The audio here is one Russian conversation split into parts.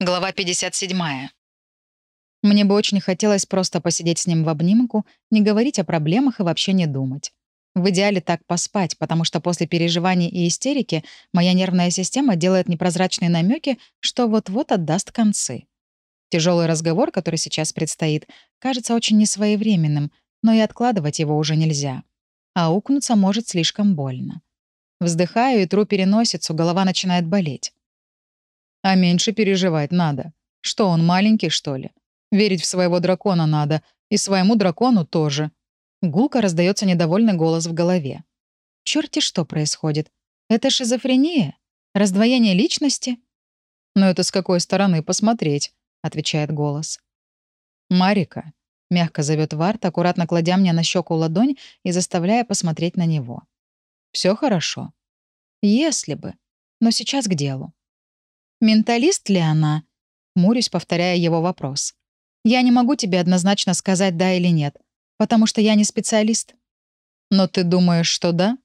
Глава 57. Мне бы очень хотелось просто посидеть с ним в обнимку, не говорить о проблемах и вообще не думать. В идеале так поспать, потому что после переживаний и истерики моя нервная система делает непрозрачные намеки, что вот-вот отдаст концы. Тяжелый разговор, который сейчас предстоит, кажется очень несвоевременным, но и откладывать его уже нельзя. А укнуться может слишком больно. Вздыхаю и тру переносицу, голова начинает болеть. А меньше переживать надо. Что он, маленький, что ли? Верить в своего дракона надо. И своему дракону тоже. Гулко раздается недовольный голос в голове. Черти что происходит? Это шизофрения? Раздвоение личности? Но это с какой стороны посмотреть, отвечает голос. Марика, мягко зовет Варт, аккуратно кладя мне на щеку ладонь и заставляя посмотреть на него. Все хорошо. Если бы. Но сейчас к делу. Менталист ли она? Мурюсь, повторяя его вопрос. Я не могу тебе однозначно сказать да или нет, потому что я не специалист. Но ты думаешь, что да?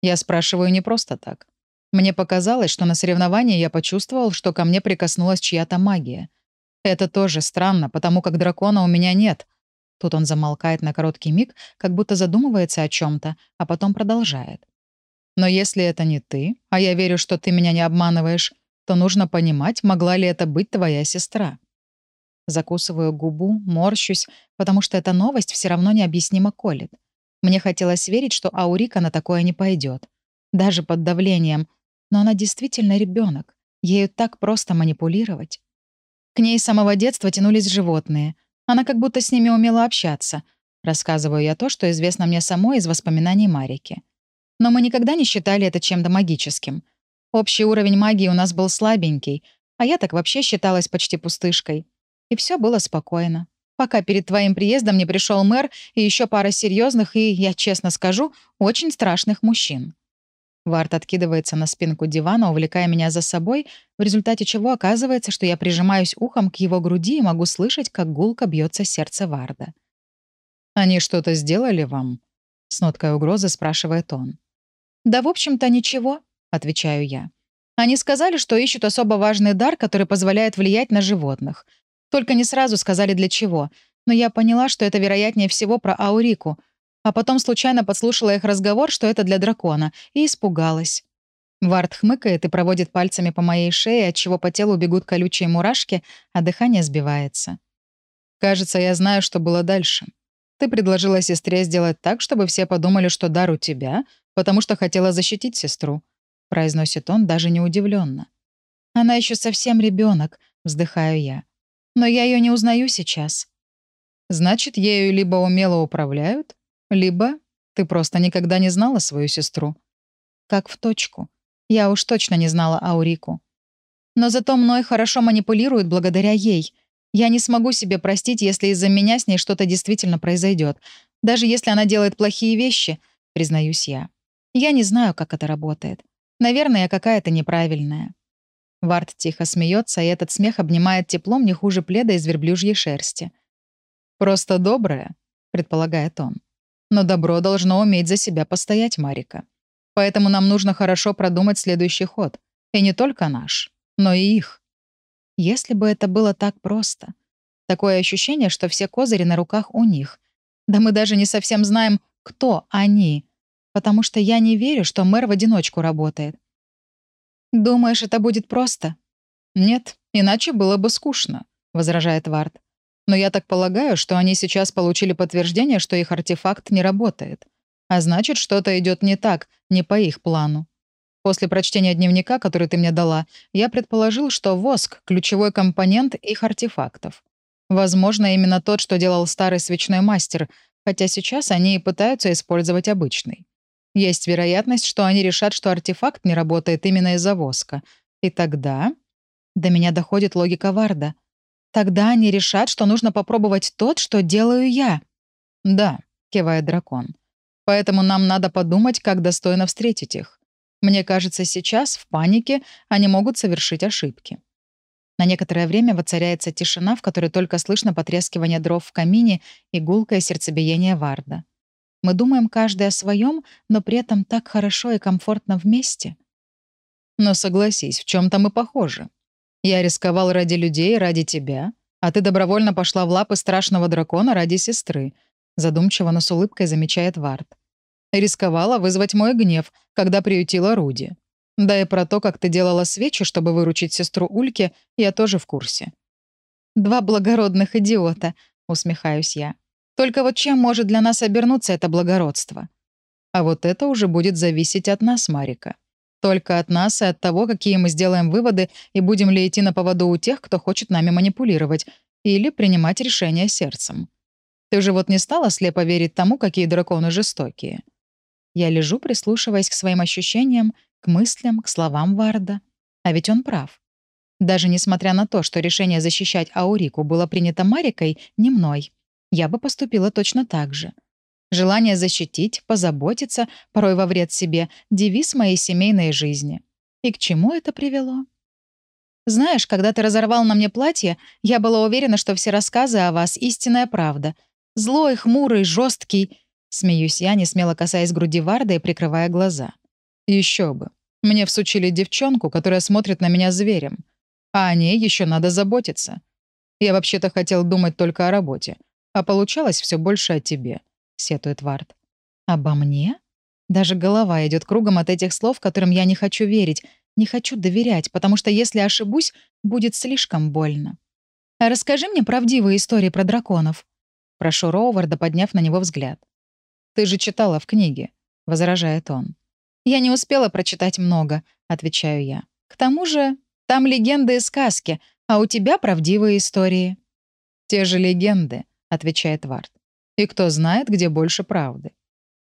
Я спрашиваю не просто так. Мне показалось, что на соревновании я почувствовал, что ко мне прикоснулась чья-то магия. Это тоже странно, потому как дракона у меня нет. Тут он замолкает на короткий миг, как будто задумывается о чем то а потом продолжает. Но если это не ты, а я верю, что ты меня не обманываешь, то нужно понимать, могла ли это быть твоя сестра. Закусываю губу, морщусь, потому что эта новость все равно необъяснимо колет. Мне хотелось верить, что Аурика на такое не пойдет, даже под давлением, но она действительно ребенок. Ею так просто манипулировать. К ней с самого детства тянулись животные. Она как будто с ними умела общаться. Рассказываю я то, что известно мне самой из воспоминаний Марики. Но мы никогда не считали это чем-то магическим. Общий уровень магии у нас был слабенький, а я так вообще считалась почти пустышкой. И все было спокойно. Пока перед твоим приездом не пришел мэр и еще пара серьезных и, я честно скажу, очень страшных мужчин. Варт откидывается на спинку дивана, увлекая меня за собой, в результате чего оказывается, что я прижимаюсь ухом к его груди и могу слышать, как гулко бьется сердце Варда. «Они что-то сделали вам?» — с ноткой угрозы спрашивает он. «Да, в общем-то, ничего», отвечаю я. Они сказали, что ищут особо важный дар, который позволяет влиять на животных. Только не сразу сказали для чего. Но я поняла, что это вероятнее всего про Аурику. А потом случайно подслушала их разговор, что это для дракона, и испугалась. Вард хмыкает и проводит пальцами по моей шее, отчего по телу бегут колючие мурашки, а дыхание сбивается. «Кажется, я знаю, что было дальше. Ты предложила сестре сделать так, чтобы все подумали, что дар у тебя, потому что хотела защитить сестру произносит он даже не удивленно. Она еще совсем ребенок, вздыхаю я. Но я ее не узнаю сейчас. Значит, ею либо умело управляют, либо ты просто никогда не знала свою сестру. Как в точку. Я уж точно не знала Аурику. Но зато мной хорошо манипулируют благодаря ей. Я не смогу себе простить, если из-за меня с ней что-то действительно произойдет, даже если она делает плохие вещи, признаюсь я. Я не знаю, как это работает. Наверное, я какая-то неправильная. Варт тихо смеется, и этот смех обнимает теплом не хуже пледа из верблюжьей шерсти. «Просто доброе», — предполагает он. «Но добро должно уметь за себя постоять, Марика. Поэтому нам нужно хорошо продумать следующий ход. И не только наш, но и их». Если бы это было так просто. Такое ощущение, что все козыри на руках у них. Да мы даже не совсем знаем, кто они потому что я не верю, что мэр в одиночку работает. «Думаешь, это будет просто?» «Нет, иначе было бы скучно», — возражает Вард. «Но я так полагаю, что они сейчас получили подтверждение, что их артефакт не работает. А значит, что-то идет не так, не по их плану. После прочтения дневника, который ты мне дала, я предположил, что воск — ключевой компонент их артефактов. Возможно, именно тот, что делал старый свечной мастер, хотя сейчас они и пытаются использовать обычный. Есть вероятность, что они решат, что артефакт не работает именно из-за воска. И тогда... До меня доходит логика Варда. Тогда они решат, что нужно попробовать тот, что делаю я. «Да», — кивает дракон. «Поэтому нам надо подумать, как достойно встретить их. Мне кажется, сейчас, в панике, они могут совершить ошибки». На некоторое время воцаряется тишина, в которой только слышно потрескивание дров в камине и гулкое сердцебиение Варда. Мы думаем каждый о своем, но при этом так хорошо и комфортно вместе. Но согласись, в чем то мы похожи. Я рисковал ради людей, ради тебя, а ты добровольно пошла в лапы страшного дракона ради сестры», задумчиво, но с улыбкой замечает Вард. «Рисковала вызвать мой гнев, когда приютила Руди. Да и про то, как ты делала свечи, чтобы выручить сестру Ульки, я тоже в курсе». «Два благородных идиота», — усмехаюсь я. «Только вот чем может для нас обернуться это благородство?» «А вот это уже будет зависеть от нас, Марика. Только от нас и от того, какие мы сделаем выводы и будем ли идти на поводу у тех, кто хочет нами манипулировать, или принимать решения сердцем. Ты же вот не стала слепо верить тому, какие драконы жестокие. Я лежу, прислушиваясь к своим ощущениям, к мыслям, к словам Варда. А ведь он прав. Даже несмотря на то, что решение защищать Аурику было принято Марикой, не мной, я бы поступила точно так же. Желание защитить, позаботиться, порой во вред себе — девиз моей семейной жизни. И к чему это привело? Знаешь, когда ты разорвал на мне платье, я была уверена, что все рассказы о вас — истинная правда. Злой, хмурый, жесткий. Смеюсь я, не смело касаясь груди Варда и прикрывая глаза. Еще бы. Мне всучили девчонку, которая смотрит на меня зверем. А о ней еще надо заботиться. Я вообще-то хотел думать только о работе. А получалось все больше о тебе сетует Вард. «Обо мне?» Даже голова идет кругом от этих слов, которым я не хочу верить, не хочу доверять, потому что если ошибусь, будет слишком больно. А расскажи мне правдивые истории про драконов. Прошу Роуварда, подняв на него взгляд. «Ты же читала в книге», — возражает он. «Я не успела прочитать много», — отвечаю я. «К тому же там легенды и сказки, а у тебя правдивые истории». «Те же легенды», — отвечает Вард. И кто знает, где больше правды.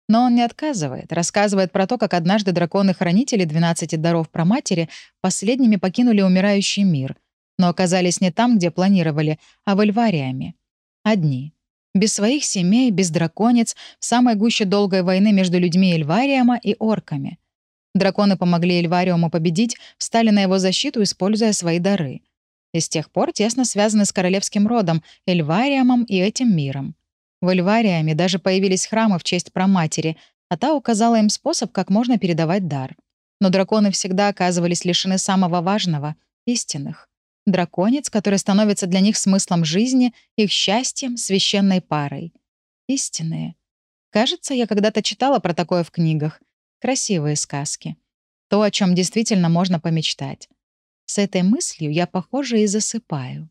Но он не отказывает, рассказывает про то, как однажды драконы-хранители 12 даров про матери последними покинули умирающий мир, но оказались не там, где планировали, а в Эльвариаме. Одни. Без своих семей, без драконец, в самой гуще долгой войны между людьми Эльвариама и орками. Драконы помогли Эльвариуму победить, встали на его защиту, используя свои дары. И с тех пор тесно связаны с королевским родом, Эльвариамом и этим миром. В Эльвариаме даже появились храмы в честь праматери, а та указала им способ, как можно передавать дар. Но драконы всегда оказывались лишены самого важного — истинных. Драконец, который становится для них смыслом жизни, их счастьем, священной парой. Истинные. Кажется, я когда-то читала про такое в книгах. Красивые сказки. То, о чем действительно можно помечтать. С этой мыслью я, похоже, и засыпаю.